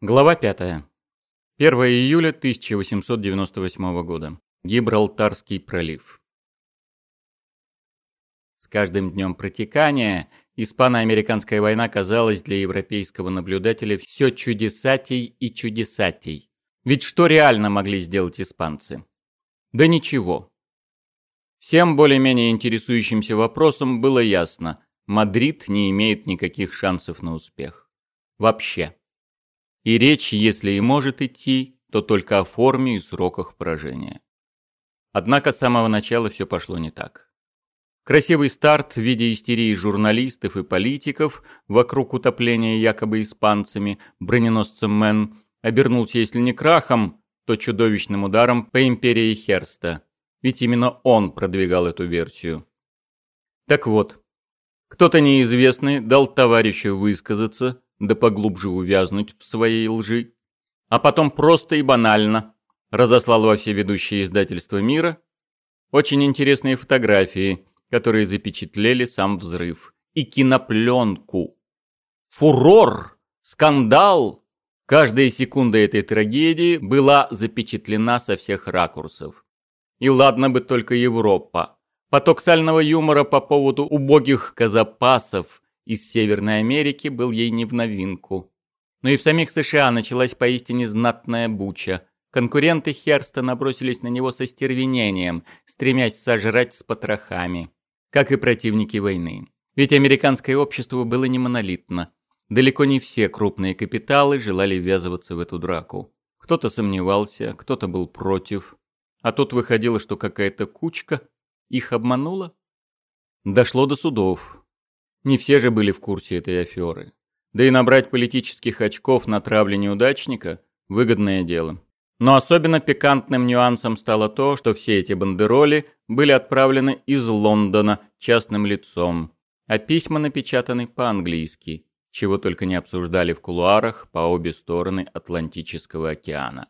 Глава 5. 1 июля 1898 года. Гибралтарский пролив. С каждым днем протекания испано-американская война казалась для европейского наблюдателя все чудесатей и чудесатей. Ведь что реально могли сделать испанцы? Да ничего. Всем более-менее интересующимся вопросом было ясно – Мадрид не имеет никаких шансов на успех. Вообще. И речь, если и может идти, то только о форме и сроках поражения. Однако с самого начала все пошло не так. Красивый старт в виде истерии журналистов и политиков вокруг утопления якобы испанцами броненосцем Мэн обернулся, если не крахом, то чудовищным ударом по империи Херста. Ведь именно он продвигал эту версию. Так вот, кто-то неизвестный дал товарищу высказаться, да поглубже увязнуть в своей лжи, а потом просто и банально разослал во все ведущие издательства мира очень интересные фотографии, которые запечатлели сам взрыв, и кинопленку. Фурор! Скандал! Каждая секунда этой трагедии была запечатлена со всех ракурсов. И ладно бы только Европа. Поток сального юмора по поводу убогих казапасов из Северной Америки был ей не в новинку. Но и в самих США началась поистине знатная буча. Конкуренты Херста набросились на него со стервенением, стремясь сожрать с потрохами. Как и противники войны. Ведь американское общество было не монолитно. Далеко не все крупные капиталы желали ввязываться в эту драку. Кто-то сомневался, кто-то был против. А тут выходило, что какая-то кучка их обманула. Дошло до судов. Не все же были в курсе этой аферы. Да и набрать политических очков на травле неудачника – выгодное дело. Но особенно пикантным нюансом стало то, что все эти бандероли были отправлены из Лондона частным лицом, а письма напечатаны по-английски, чего только не обсуждали в кулуарах по обе стороны Атлантического океана.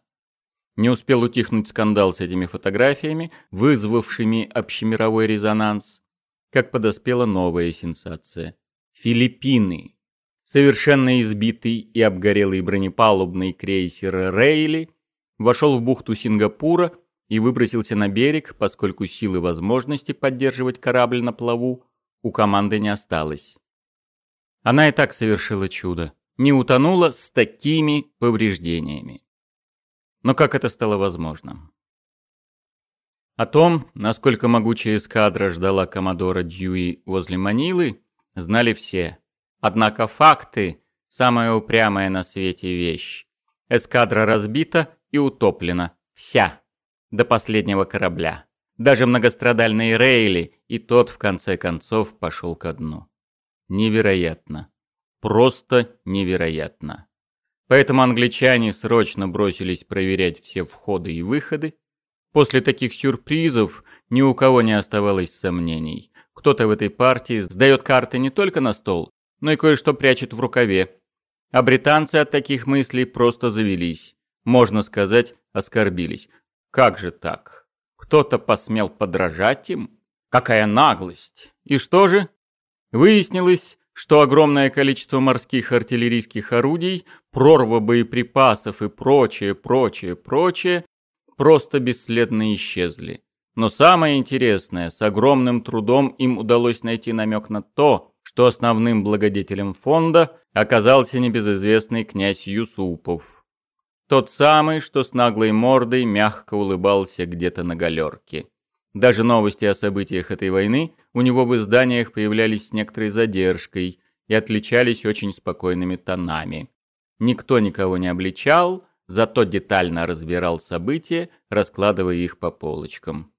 Не успел утихнуть скандал с этими фотографиями, вызвавшими общемировой резонанс, как подоспела новая сенсация. Филиппины. Совершенно избитый и обгорелый бронепалубный крейсер «Рейли» вошел в бухту Сингапура и выбросился на берег, поскольку силы возможности поддерживать корабль на плаву у команды не осталось. Она и так совершила чудо. Не утонула с такими повреждениями. Но как это стало возможным? О том, насколько могучая эскадра ждала коммодора Дьюи возле Манилы, знали все. Однако факты – самая упрямая на свете вещь. Эскадра разбита и утоплена. Вся. До последнего корабля. Даже многострадальные Рейли, и тот в конце концов пошел ко дну. Невероятно. Просто невероятно. Поэтому англичане срочно бросились проверять все входы и выходы, После таких сюрпризов ни у кого не оставалось сомнений. Кто-то в этой партии сдает карты не только на стол, но и кое-что прячет в рукаве. А британцы от таких мыслей просто завелись. Можно сказать, оскорбились. Как же так? Кто-то посмел подражать им? Какая наглость! И что же? Выяснилось, что огромное количество морских артиллерийских орудий, прорва боеприпасов и прочее, прочее, прочее просто бесследно исчезли. Но самое интересное, с огромным трудом им удалось найти намек на то, что основным благодетелем фонда оказался небезызвестный князь Юсупов. Тот самый, что с наглой мордой мягко улыбался где-то на галерке. Даже новости о событиях этой войны у него в изданиях появлялись с некоторой задержкой и отличались очень спокойными тонами. Никто никого не обличал, зато детально разбирал события, раскладывая их по полочкам.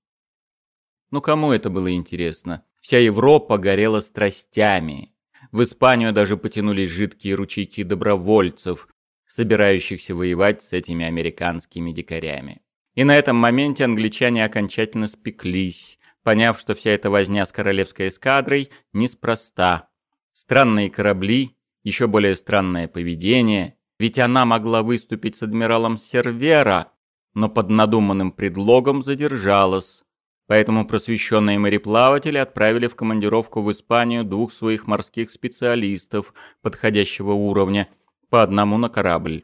Ну кому это было интересно? Вся Европа горела страстями. В Испанию даже потянулись жидкие ручейки добровольцев, собирающихся воевать с этими американскими дикарями. И на этом моменте англичане окончательно спеклись, поняв, что вся эта возня с королевской эскадрой неспроста. Странные корабли, еще более странное поведение – ведь она могла выступить с адмиралом Сервера, но под надуманным предлогом задержалась. Поэтому просвещенные мореплаватели отправили в командировку в Испанию двух своих морских специалистов подходящего уровня, по одному на корабль.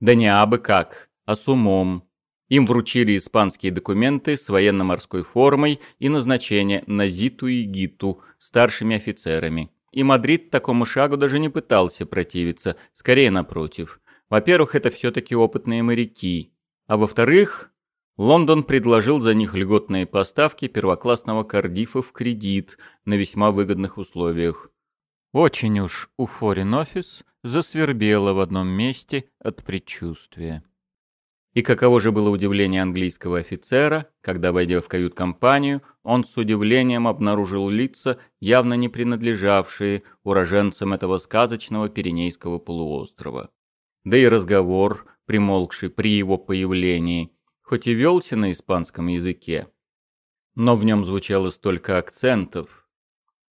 Да не абы как, а с умом. Им вручили испанские документы с военно-морской формой и назначение на Зиту и Гиту старшими офицерами. И Мадрид такому шагу даже не пытался противиться, скорее напротив. Во-первых, это все-таки опытные моряки. А во-вторых, Лондон предложил за них льготные поставки первоклассного кардифа в кредит на весьма выгодных условиях. Очень уж у Foreign Office засвербело в одном месте от предчувствия. И каково же было удивление английского офицера, когда, войдя в кают-компанию, он с удивлением обнаружил лица, явно не принадлежавшие уроженцам этого сказочного Пиренейского полуострова. Да и разговор, примолкший при его появлении, хоть и велся на испанском языке, но в нем звучало столько акцентов.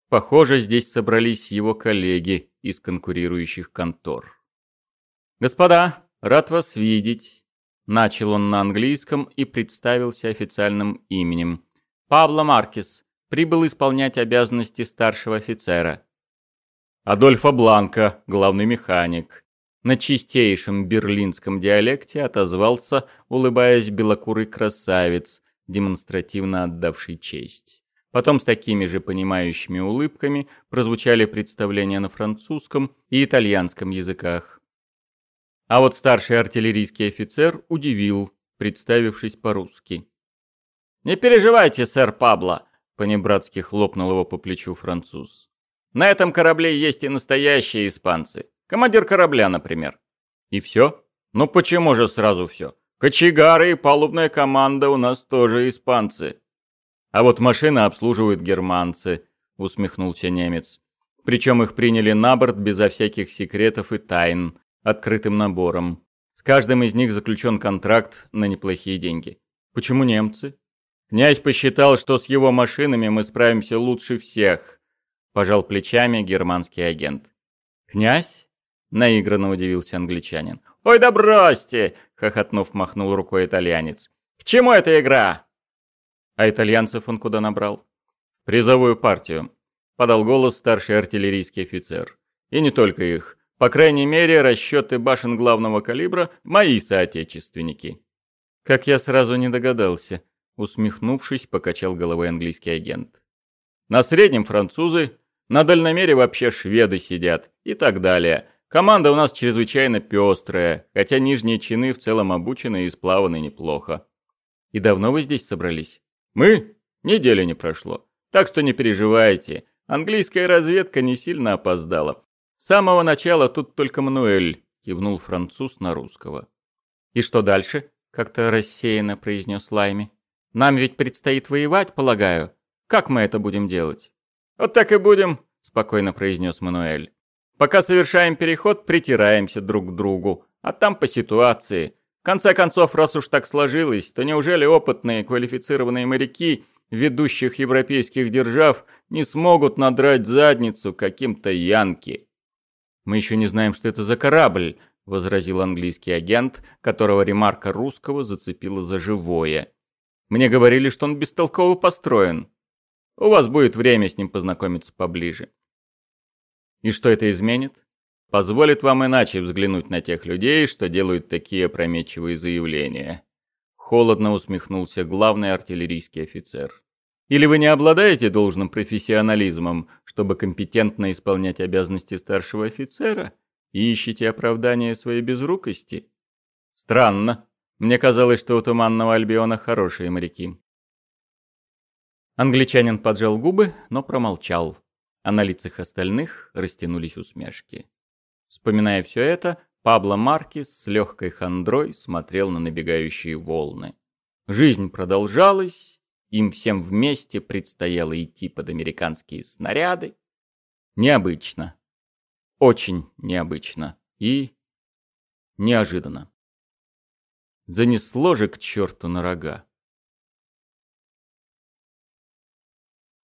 Похоже, здесь собрались его коллеги из конкурирующих контор. «Господа, рад вас видеть!» Начал он на английском и представился официальным именем. «Пабло Маркес. Прибыл исполнять обязанности старшего офицера». «Адольфо Бланко, главный механик», на чистейшем берлинском диалекте отозвался, улыбаясь белокурый красавец, демонстративно отдавший честь. Потом с такими же понимающими улыбками прозвучали представления на французском и итальянском языках. А вот старший артиллерийский офицер удивил, представившись по-русски. «Не переживайте, сэр Пабло», — понебратски хлопнул его по плечу француз. «На этом корабле есть и настоящие испанцы. Командир корабля, например. И все? Ну почему же сразу все? Кочегары и палубная команда у нас тоже испанцы. А вот машины обслуживают германцы, усмехнулся немец. Причем их приняли на борт безо всяких секретов и тайн, открытым набором. С каждым из них заключен контракт на неплохие деньги. Почему немцы? Князь посчитал, что с его машинами мы справимся лучше всех. Пожал плечами германский агент. Князь? Наигранно удивился англичанин. «Ой, да бросьте!» — хохотнув, махнул рукой итальянец. «К чему эта игра?» А итальянцев он куда набрал? «Призовую партию», — подал голос старший артиллерийский офицер. «И не только их. По крайней мере, расчеты башен главного калибра — мои соотечественники». «Как я сразу не догадался», — усмехнувшись, покачал головой английский агент. «На среднем французы, на дальномере вообще шведы сидят и так далее. Команда у нас чрезвычайно пестрая, хотя нижние чины в целом обучены и сплаваны неплохо. И давно вы здесь собрались? Мы? Недели не прошло. Так что не переживайте. Английская разведка не сильно опоздала. С самого начала тут только Мануэль, кивнул француз на русского. И что дальше? Как-то рассеянно произнес Лайми. Нам ведь предстоит воевать, полагаю. Как мы это будем делать? Вот так и будем, спокойно произнес Мануэль. Пока совершаем переход, притираемся друг к другу, а там по ситуации. В конце концов, раз уж так сложилось, то неужели опытные квалифицированные моряки ведущих европейских держав не смогут надрать задницу каким-то янки? «Мы еще не знаем, что это за корабль», — возразил английский агент, которого ремарка русского зацепила за живое. «Мне говорили, что он бестолково построен. У вас будет время с ним познакомиться поближе». И что это изменит? Позволит вам иначе взглянуть на тех людей, что делают такие опрометчивые заявления. Холодно усмехнулся главный артиллерийский офицер. Или вы не обладаете должным профессионализмом, чтобы компетентно исполнять обязанности старшего офицера и ищете оправдание своей безрукости? Странно. Мне казалось, что у Туманного Альбиона хорошие моряки. Англичанин поджал губы, но промолчал а на лицах остальных растянулись усмешки. Вспоминая все это, Пабло Маркис с легкой хандрой смотрел на набегающие волны. Жизнь продолжалась, им всем вместе предстояло идти под американские снаряды. Необычно. Очень необычно. И неожиданно. Занесло же к черту на рога.